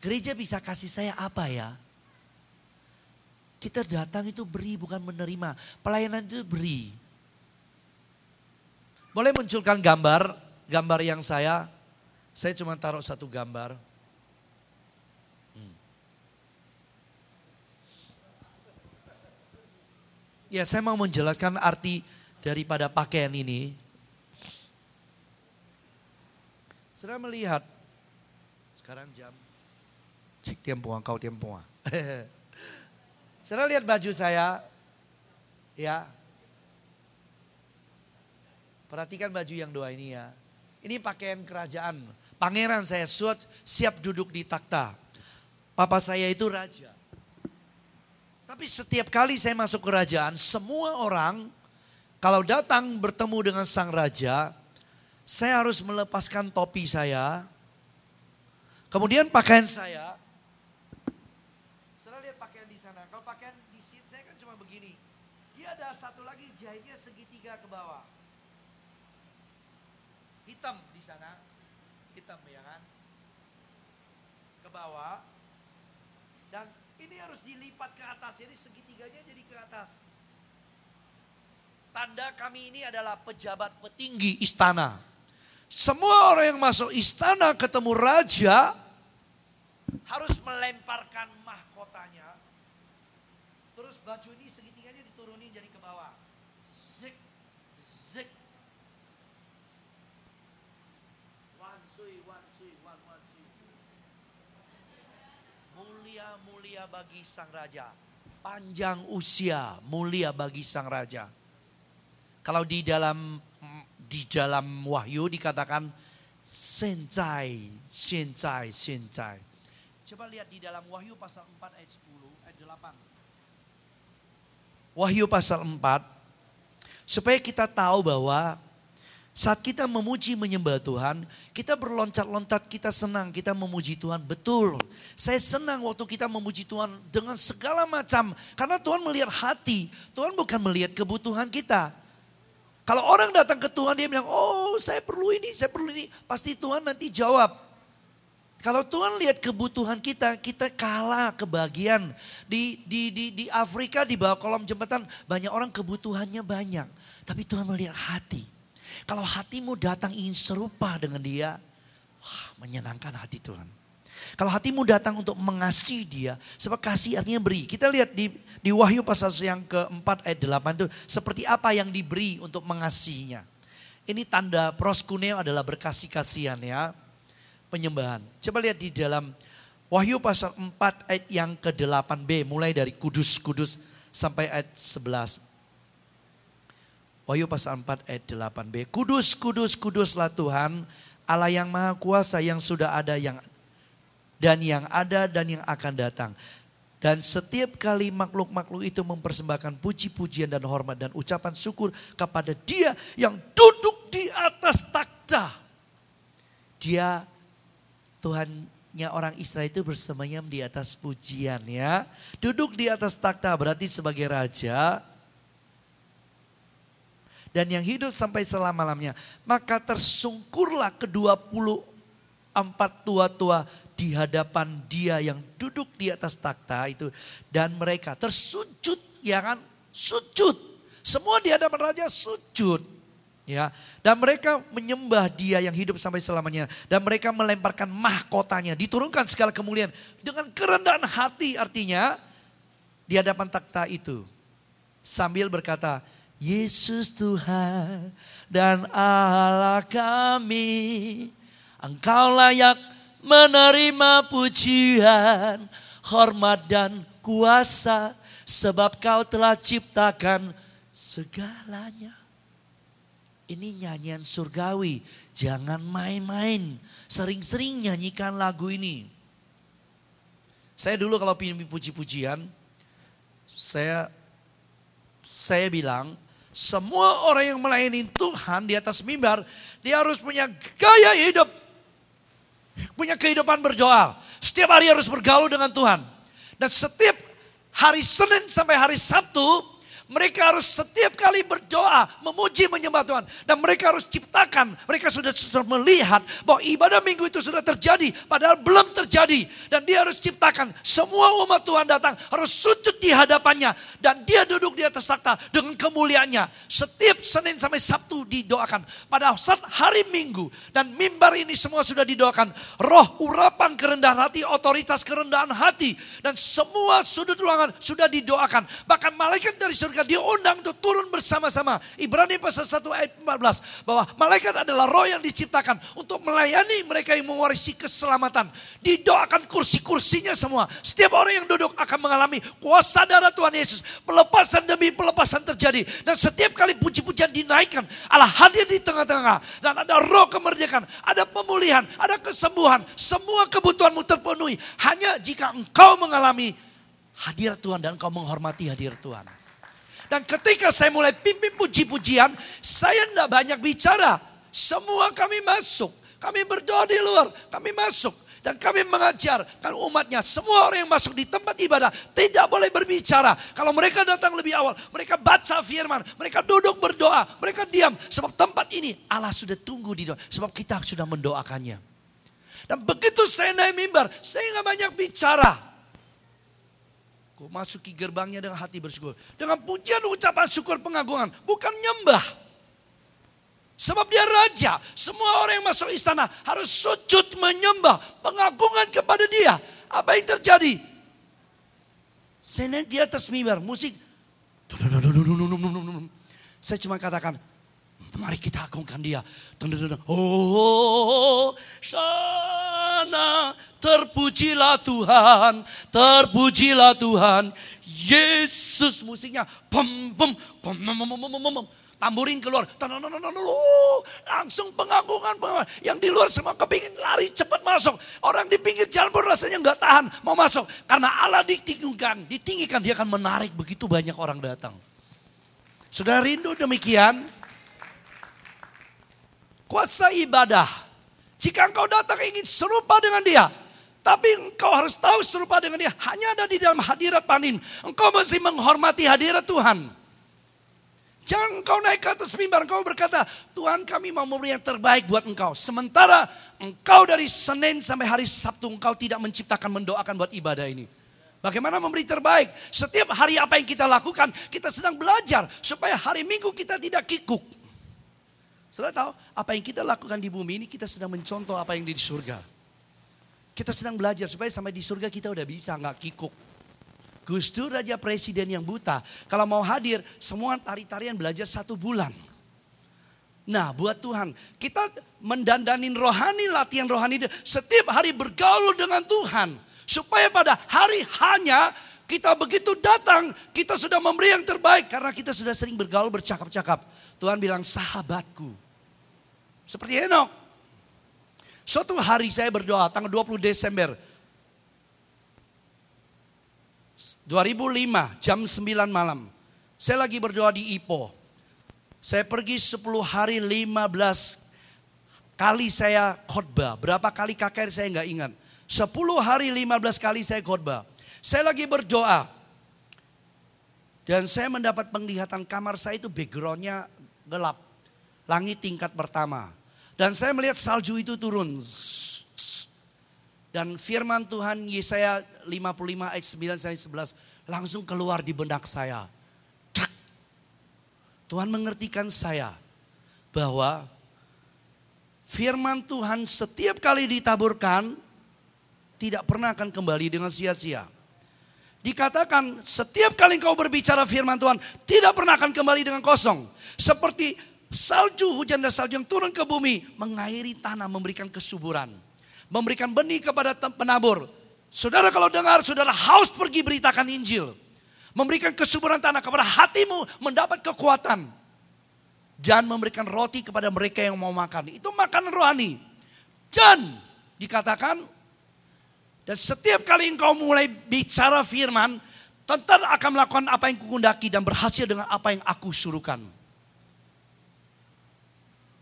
Gereja bisa kasih saya apa ya? Kita datang itu beri bukan menerima. Pelayanan itu beri. Boleh munculkan gambar, gambar yang saya, saya cuma taruh satu gambar. Hmm. Ya saya mau menjelaskan arti daripada pakaian ini. Saudara melihat, sekarang jam, cik tempo, kau tempo. Saudara lihat baju saya, ya. Perhatikan baju yang dua ini ya. Ini pakaian kerajaan. Pangeran saya suat, siap duduk di takhta. Papa saya itu raja. Tapi setiap kali saya masuk kerajaan, semua orang kalau datang bertemu dengan sang raja, saya harus melepaskan topi saya. Kemudian pakaian saya, satu lagi jahitnya segitiga ke bawah. Hitam di sana. Hitam ya kan? Ke bawah. Dan ini harus dilipat ke atas. Jadi segitiganya jadi ke atas. Tanda kami ini adalah pejabat petinggi istana. Semua orang yang masuk istana ketemu raja harus melemparkan mahkotanya. Terus baju ini mulia bagi sang raja. Panjang usia mulia bagi sang raja. Kalau di dalam di dalam wahyu dikatakan sencai, sencai, sencai. Coba lihat di dalam wahyu pasal 4 ayat 10, ayat 8. Wahyu pasal 4, supaya kita tahu bahwa saat kita memuji menyembah Tuhan, kita berloncat-loncat, kita senang, kita memuji Tuhan. Betul. Saya senang waktu kita memuji Tuhan dengan segala macam. Karena Tuhan melihat hati. Tuhan bukan melihat kebutuhan kita. Kalau orang datang ke Tuhan dia bilang, oh saya perlu ini, saya perlu ini. Pasti Tuhan nanti jawab. Kalau Tuhan lihat kebutuhan kita, kita kalah kebahagiaan. Di, di, di, di Afrika di bawah kolom jembatan banyak orang kebutuhannya banyak. Tapi Tuhan melihat hati. Kalau hatimu datang ingin serupa dengan dia, wah menyenangkan hati Tuhan. Kalau hatimu datang untuk mengasihi dia, sebab kasih artinya beri. Kita lihat di, di Wahyu pasal yang keempat ayat 8 itu seperti apa yang diberi untuk mengasihinya. Ini tanda proskuneo adalah berkasih-kasihan ya. Penyembahan. Coba lihat di dalam Wahyu pasal 4 ayat yang ke-8b mulai dari kudus-kudus sampai ayat 11. Wahyu pasal 4 ayat 8b. Kudus, kudus, kuduslah Tuhan Allah yang maha kuasa yang sudah ada yang dan yang ada dan yang akan datang. Dan setiap kali makhluk-makhluk itu mempersembahkan puji-pujian dan hormat dan ucapan syukur kepada dia yang duduk di atas takhta. Dia Tuhannya orang Israel itu bersemayam di atas pujian ya. Duduk di atas takhta berarti sebagai raja dan yang hidup sampai selama-lamanya. Maka tersungkurlah kedua puluh empat tua-tua di hadapan dia yang duduk di atas takhta itu. Dan mereka tersujud, ya kan? Sujud. Semua di hadapan raja sujud. Ya, dan mereka menyembah dia yang hidup sampai selamanya. Dan mereka melemparkan mahkotanya. Diturunkan segala kemuliaan. Dengan kerendahan hati artinya. Di hadapan takhta itu. Sambil berkata, Yesus Tuhan dan Allah kami. Engkau layak menerima pujian, hormat dan kuasa. Sebab kau telah ciptakan segalanya. Ini nyanyian surgawi. Jangan main-main. Sering-sering nyanyikan lagu ini. Saya dulu kalau pilih puji-pujian, saya saya bilang, semua orang yang melayani Tuhan di atas mimbar, dia harus punya gaya hidup. Punya kehidupan berdoa. Setiap hari harus bergaul dengan Tuhan. Dan setiap hari Senin sampai hari Sabtu, Mereka harus setiap kali berdoa, memuji, menyembah Tuhan. Dan mereka harus ciptakan, mereka sudah, sudah melihat bahwa ibadah minggu itu sudah terjadi. Padahal belum terjadi. Dan dia harus ciptakan, semua umat Tuhan datang harus sujud di hadapannya. Dan dia duduk di atas takhta dengan kemuliaannya. Setiap Senin sampai Sabtu didoakan. Pada saat hari Minggu dan mimbar ini semua sudah didoakan. Roh urapan kerendahan hati, otoritas kerendahan hati. Dan semua sudut ruangan sudah didoakan. Bahkan malaikat dari surga mereka diundang untuk turun bersama-sama. Ibrani pasal 1 ayat 14. Bahwa malaikat adalah roh yang diciptakan untuk melayani mereka yang mewarisi keselamatan. Didoakan kursi-kursinya semua. Setiap orang yang duduk akan mengalami kuasa darah Tuhan Yesus. Pelepasan demi pelepasan terjadi. Dan setiap kali puji-pujian dinaikkan. Allah hadir di tengah-tengah. Dan ada roh kemerdekaan. Ada pemulihan. Ada kesembuhan. Semua kebutuhanmu terpenuhi. Hanya jika engkau mengalami hadirat Tuhan dan engkau menghormati hadirat Tuhan. Dan ketika saya mulai pimpin puji-pujian, saya tidak banyak bicara. Semua kami masuk. Kami berdoa di luar, kami masuk. Dan kami mengajarkan umatnya, semua orang yang masuk di tempat ibadah tidak boleh berbicara. Kalau mereka datang lebih awal, mereka baca firman, mereka duduk berdoa, mereka diam. Sebab tempat ini Allah sudah tunggu di doa, sebab kita sudah mendoakannya. Dan begitu saya naik mimbar, saya nggak banyak bicara. Kau masuki gerbangnya dengan hati bersyukur. Dengan pujian ucapan syukur pengagungan. Bukan nyembah. Sebab dia raja. Semua orang yang masuk istana harus sujud menyembah. Pengagungan kepada dia. Apa yang terjadi? Saya naik di atas mimbar. Musik. Saya cuma katakan. Mari kita agungkan dia. Oh, sana terpujilah Tuhan, terpujilah Tuhan. Yesus musiknya pem pem pem pem pem pem pem tamburin keluar, langsung pengagungan, pengagungan. Yang di luar semua kepingin lari cepat masuk. Orang di pinggir jalan pun rasanya nggak tahan mau masuk. Karena Allah ditinggikan, ditinggikan dia akan menarik begitu banyak orang datang. Sudah rindu demikian, kuasa ibadah. Jika engkau datang ingin serupa dengan dia, tapi engkau harus tahu serupa dengan dia hanya ada di dalam hadirat panin. Engkau mesti menghormati hadirat Tuhan. Jangan engkau naik ke atas mimbar, engkau berkata, Tuhan kami mau memberi yang terbaik buat engkau. Sementara engkau dari Senin sampai hari Sabtu engkau tidak menciptakan, mendoakan buat ibadah ini. Bagaimana memberi terbaik? Setiap hari apa yang kita lakukan, kita sedang belajar supaya hari Minggu kita tidak kikuk. Saudara tahu, apa yang kita lakukan di bumi ini kita sedang mencontoh apa yang di surga. Kita sedang belajar supaya sampai di surga kita udah bisa nggak kikuk. Gus Dur Raja Presiden yang buta. Kalau mau hadir semua tari-tarian belajar satu bulan. Nah buat Tuhan kita mendandanin rohani latihan rohani setiap hari bergaul dengan Tuhan. Supaya pada hari hanya kita begitu datang kita sudah memberi yang terbaik. Karena kita sudah sering bergaul bercakap-cakap. Tuhan bilang sahabatku. Seperti Enoch. Suatu hari saya berdoa tanggal 20 Desember 2005 jam 9 malam. Saya lagi berdoa di Ipo. Saya pergi 10 hari 15 kali saya khotbah. Berapa kali kakek saya nggak ingat. 10 hari 15 kali saya khotbah. Saya lagi berdoa. Dan saya mendapat penglihatan kamar saya itu backgroundnya gelap. Langit tingkat pertama. Dan saya melihat salju itu turun. Dan firman Tuhan Yesaya 55 ayat 9 sampai 11 langsung keluar di benak saya. Cak. Tuhan mengertikan saya bahwa firman Tuhan setiap kali ditaburkan tidak pernah akan kembali dengan sia-sia. Dikatakan setiap kali kau berbicara firman Tuhan tidak pernah akan kembali dengan kosong. Seperti Salju, hujan dan salju yang turun ke bumi mengairi tanah, memberikan kesuburan. Memberikan benih kepada penabur. Saudara kalau dengar, saudara haus pergi beritakan Injil. Memberikan kesuburan tanah kepada hatimu, mendapat kekuatan. Dan memberikan roti kepada mereka yang mau makan. Itu makanan rohani. Dan dikatakan, dan setiap kali engkau mulai bicara firman, tentara akan melakukan apa yang kukundaki dan berhasil dengan apa yang aku suruhkan.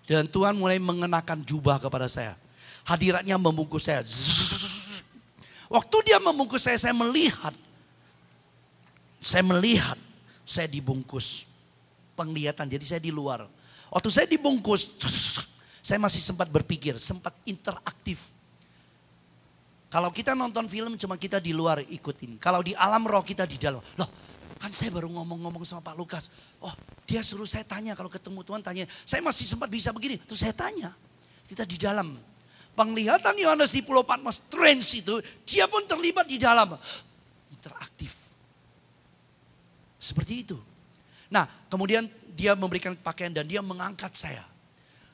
Dan Tuhan mulai mengenakan jubah kepada saya. Hadiratnya membungkus saya. Waktu dia membungkus saya, saya melihat. Saya melihat saya dibungkus. Penglihatan, jadi saya di luar. Waktu saya dibungkus, saya masih sempat berpikir, sempat interaktif. Kalau kita nonton film cuma kita di luar ikutin. Kalau di alam roh kita di dalam. Loh kan saya baru ngomong-ngomong sama Pak Lukas. Oh dia suruh saya tanya kalau ketemu Tuhan tanya. Saya masih sempat bisa begini. Terus saya tanya. Kita di dalam. Penglihatan Yohanes di Pulau Patmos trans itu. Dia pun terlibat di dalam. Interaktif. Seperti itu. Nah kemudian dia memberikan pakaian dan dia mengangkat saya.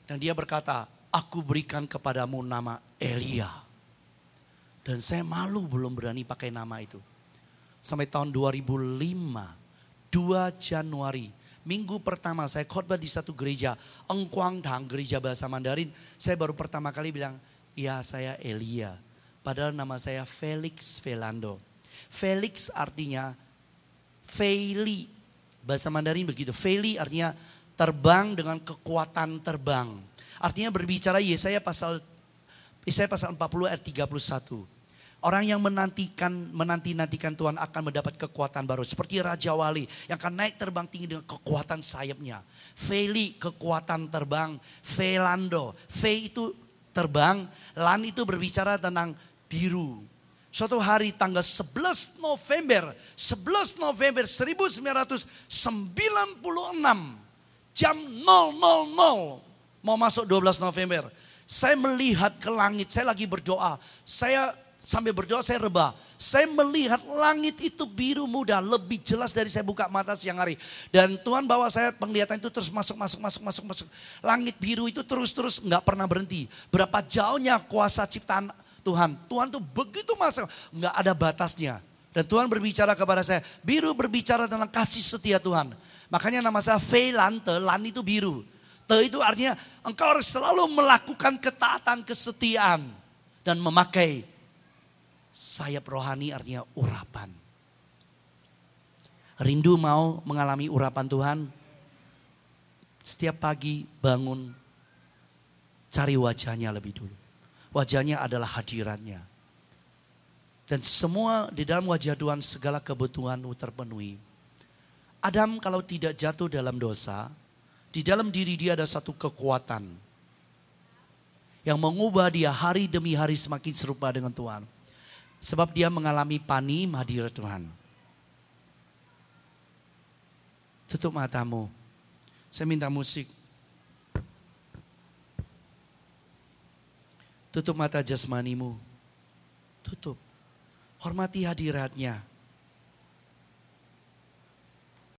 Dan dia berkata, aku berikan kepadamu nama Elia. Dan saya malu belum berani pakai nama itu. Sampai tahun 2005, 2 Januari, minggu pertama saya khotbah di satu gereja, Engkuang Dang, gereja bahasa Mandarin. Saya baru pertama kali bilang, ya saya Elia. Padahal nama saya Felix Velando. Felix artinya Feli. Bahasa Mandarin begitu. Feli artinya terbang dengan kekuatan terbang. Artinya berbicara Yesaya pasal Yesaya pasal 40 ayat 31. Orang yang menantikan menanti-nantikan Tuhan akan mendapat kekuatan baru. Seperti Raja Wali yang akan naik terbang tinggi dengan kekuatan sayapnya. Feli kekuatan terbang. Velando. Ve itu terbang. Lan itu berbicara tentang biru. Suatu hari tanggal 11 November. 11 November 1996. Jam 000. Mau masuk 12 November. Saya melihat ke langit. Saya lagi berdoa. Saya Sambil berdoa saya rebah. Saya melihat langit itu biru muda, lebih jelas dari saya buka mata siang hari. Dan Tuhan bawa saya penglihatan itu terus masuk, masuk, masuk, masuk, masuk. Langit biru itu terus-terus nggak pernah berhenti. Berapa jauhnya kuasa ciptaan Tuhan. Tuhan tuh begitu masuk, nggak ada batasnya. Dan Tuhan berbicara kepada saya, biru berbicara tentang kasih setia Tuhan. Makanya nama saya Velante, lan itu biru. Te itu artinya engkau harus selalu melakukan ketaatan kesetiaan. Dan memakai sayap rohani artinya urapan. Rindu mau mengalami urapan Tuhan? Setiap pagi bangun, cari wajahnya lebih dulu. Wajahnya adalah hadirannya. Dan semua di dalam wajah Tuhan segala kebutuhanmu terpenuhi. Adam kalau tidak jatuh dalam dosa, di dalam diri dia ada satu kekuatan yang mengubah dia hari demi hari semakin serupa dengan Tuhan. Sebab dia mengalami pani hadirat Tuhan. Tutup matamu. Saya minta musik. Tutup mata jasmanimu. Tutup. Hormati hadiratnya.